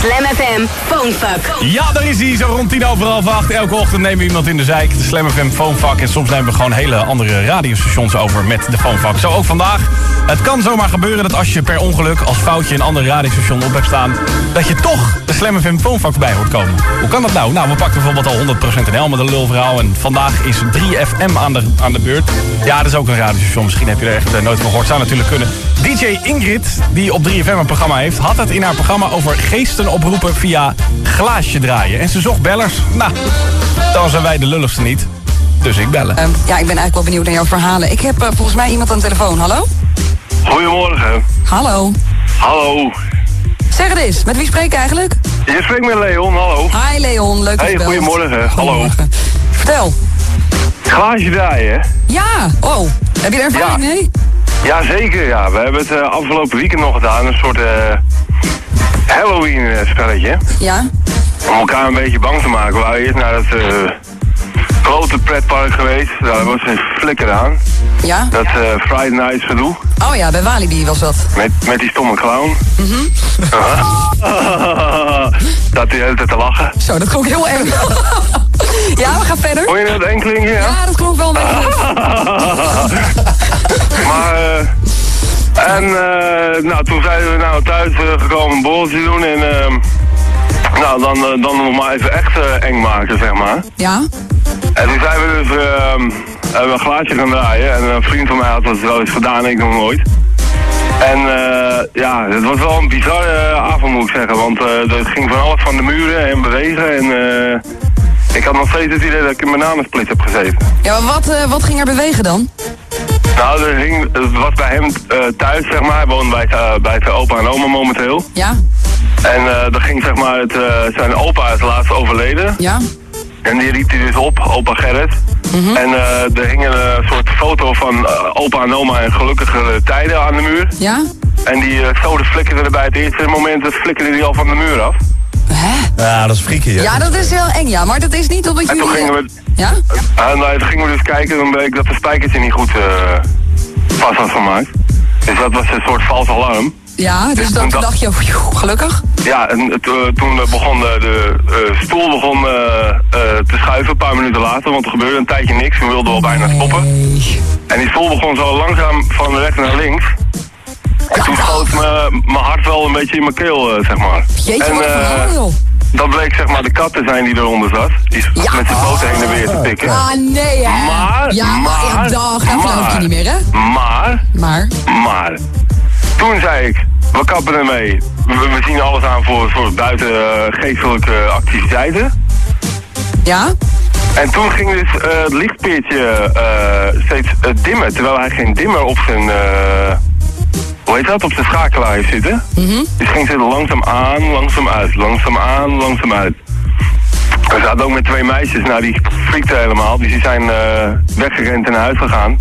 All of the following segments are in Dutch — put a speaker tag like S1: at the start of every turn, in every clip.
S1: Slam FM Phonefuck.
S2: Ja, daar is hij, zo rond tien over half acht. Elke ochtend nemen we iemand in de zijk, de Slam FM Phonefuck. En soms nemen we gewoon hele andere radiostations over met de Phonefuck. Zo ook vandaag. Het kan zomaar gebeuren dat als je per ongeluk als foutje een ander radiostation op hebt staan... dat je toch de Slam FM Phonefuck bij hoort komen. Hoe kan dat nou? Nou, we pakken bijvoorbeeld al 100% NL met een lulverhaal. En vandaag is 3FM aan de, aan de beurt. Ja, dat is ook een radiostation. Misschien heb je er echt eh, nooit van gehoord. Zou natuurlijk kunnen. DJ Ingrid, die op 3FM een programma heeft... had het in haar programma over geesten oproepen via glaasje draaien. En ze zocht bellers. Nou, dan zijn wij de lulligste niet. Dus ik bellen.
S3: Ehm, ja, ik ben eigenlijk wel benieuwd naar jouw verhalen. Ik heb eh, volgens mij iemand aan de telefoon. Hallo?
S4: Goedemorgen.
S3: Hallo.
S4: Hallo.
S3: Zeg het eens, met wie spreek ik eigenlijk?
S4: Je spreekt met Leon, hallo.
S3: Hi Leon, leuk dat
S4: Hey,
S3: je belt.
S4: goedemorgen. Hallo.
S3: Vertel.
S4: Glaasje draaien, hè?
S3: Ja, oh, heb je er ervaring
S4: Ja.
S3: mee?
S4: Jazeker, ja. We hebben het eh, afgelopen weekend nog gedaan. Een soort eh, Halloween-spelletje.
S3: Ja?
S4: Om elkaar een beetje bang te maken. We waren eerst naar het eh, grote pretpark geweest. Daar was een flikker aan.
S3: Ja?
S4: Dat eh, Friday Night gedoe.
S3: Oh ja, bij Walibi was dat.
S4: Met, met die stomme clown. dat hij de hele tijd te lachen.
S3: Zo, dat klonk heel eng. ja, we gaan verder.
S4: Hoor je dat enkeling? Ja.
S3: Ja, dat klonk wel een beetje.
S4: Maar, eh en eh, nou, toen zijn we nou thuis eh, gekomen een borreltje doen en ehm nou, dan, eh, dan nog maar even echt eng maken, zeg maar.
S3: Ja?
S4: En toen zijn we dus ehm hebben een glaasje gaan draaien en een vriend van mij had dat wel eens gedaan, ik nog nooit. En ja, het was wel een bizarre avond moet ik zeggen, want eh het ging van alles van de muren en bewegen en ik had nog steeds het idee dat ik in bananensplit heb gezeten.
S3: Ja, maar wat, wat ging er bewegen dan?
S4: Nou, er het was bij hem eh, thuis, zeg maar. Hij woont bij, zijn- bij zijn opa en oma momenteel.
S3: Ja?
S4: En eh er ging, zeg maar, het, eh, zijn opa is laatst overleden.
S3: Ja?
S4: En die riep hij dus op, opa Gerrit. En eh, er hing een soort foto van eh, opa en oma in gelukkige tijden aan de muur.
S3: Ja?
S4: En die uh, zoden flikkerde er bij het eerste moment, het flikkerde die al van de muur af.
S5: Ja, dat is freaky, hè?
S3: Ja, dat is heel eng, ja. Maar dat is niet omdat
S4: En
S3: jullie...
S4: toen gingen we,
S3: Ja?
S4: en, uh, toen gingen we dus kijken en dan bleek dat de spijkertje niet goed eh, vast had gemaakt. Dus dat was een soort vals alarm.
S3: Ja, dus
S4: Dus
S3: dan
S4: toen dacht-
S3: dacht je, gelukkig.
S4: Ja, en eh, toen eh, begon de, de eh, stoel begon, eh, eh, te schuiven, een paar minuten later, want er gebeurde een tijdje niks. We wilden wel bijna stoppen.
S3: Nee.
S4: En die stoel begon zo langzaam van rechts naar links. En toen schoot mijn hart wel een beetje in mijn keel, eh, zeg maar.
S3: Jeetje,
S4: en
S3: wat een
S4: eh,
S3: verhaal, joh.
S4: Dat bleek zeg maar de kat te zijn die eronder zat. Die
S3: Ja.
S4: met zijn poten heen en weer te pikken.
S3: Ah, nee, hè?
S4: Maar,
S3: ja, maar, dag, geloof ik je
S4: maar.
S3: niet meer, hè?
S4: Maar,
S3: Maar,
S4: maar, toen zei ik, we kappen ermee. We, we zien alles aan voor, voor buiten eh, geestelijke activiteiten.
S3: ja?
S4: En toen ging dus eh, het lichtpeertje eh, steeds dimmen, terwijl hij geen dimmer op zijn, hoe heet dat, op zijn schakelaar heeft zitten. Dus ging ze langzaam aan, langzaam uit, langzaam aan, langzaam uit. We zaten ook met twee meisjes, nou die friekten helemaal, dus die zijn eh, weggerend en naar huis gegaan.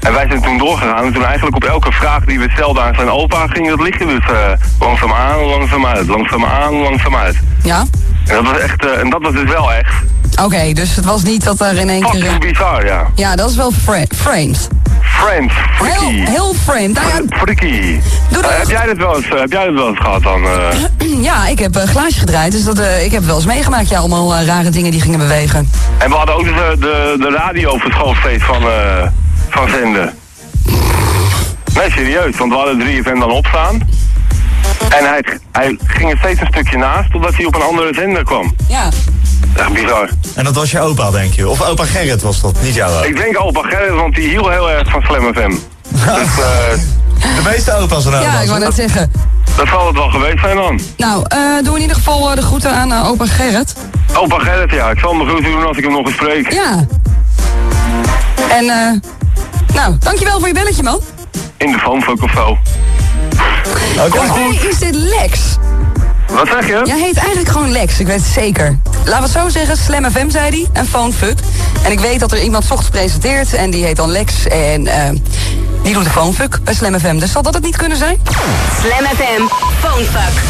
S4: En wij zijn toen doorgegaan en toen eigenlijk op elke vraag die we stelden aan zijn opa ging het lichtje dus eh, langzaam aan, langzaam uit, langzaam aan, langzaam uit.
S3: Ja?
S4: En dat was echt, eh, en dat was dus wel echt
S3: Oké, dus het was niet dat er in één keer...
S4: bizar, ja.
S3: Ja, dat is wel fra- framed.
S4: Friends, freaky.
S3: Heel, heel. Nou ja,
S4: Freaky.
S3: Doe dat.
S4: heb jij dit wel eens, eh, heb jij dit wel eens gehad dan? eh?
S3: ja, ik heb een glaasje gedraaid, dus dat, ik heb wel eens meegemaakt. Ja, allemaal rare dingen die gingen bewegen.
S4: En we hadden ook dus, eh, de, de radio verschoof steeds van, van zenden. Nee, serieus, want we hadden 3FM dan opstaan. En hij, hij ging er steeds een stukje naast, totdat hij op een andere zender kwam.
S3: Ja.
S4: Echt bizar.
S5: En dat was je opa, denk je? Of opa Gerrit was dat, niet jouw opa?
S4: Ik denk opa Gerrit, want die hield heel erg van Slam FM. Dus eh,
S5: De meeste opa's zijn
S3: Ja, ik wou net zeggen.
S4: dat zal het wel geweest zijn dan.
S3: Nou, eh, doe in ieder geval eh, de groeten aan opa Gerrit.
S4: Opa Gerrit, ja. Ik zal hem de groeten doen als ik hem nog eens spreek.
S3: Ja. En, eh, nou, dankjewel voor je belletje, man.
S4: In de phonefuck of zo.
S5: Oké.
S3: Volgens mij is dit Lex.
S4: Wat zeg je?
S3: Jij heet eigenlijk gewoon Lex, ik weet het zeker. Laten we het zo zeggen, Slam FM zei hij, en Phonefuck. En ik weet dat er iemand 's ochtends presenteert en die heet dan Lex. En eh, die doet de Phonefuck bij Slam FM. Dus zal dat het niet kunnen zijn?
S1: Slam FM Phonefuck.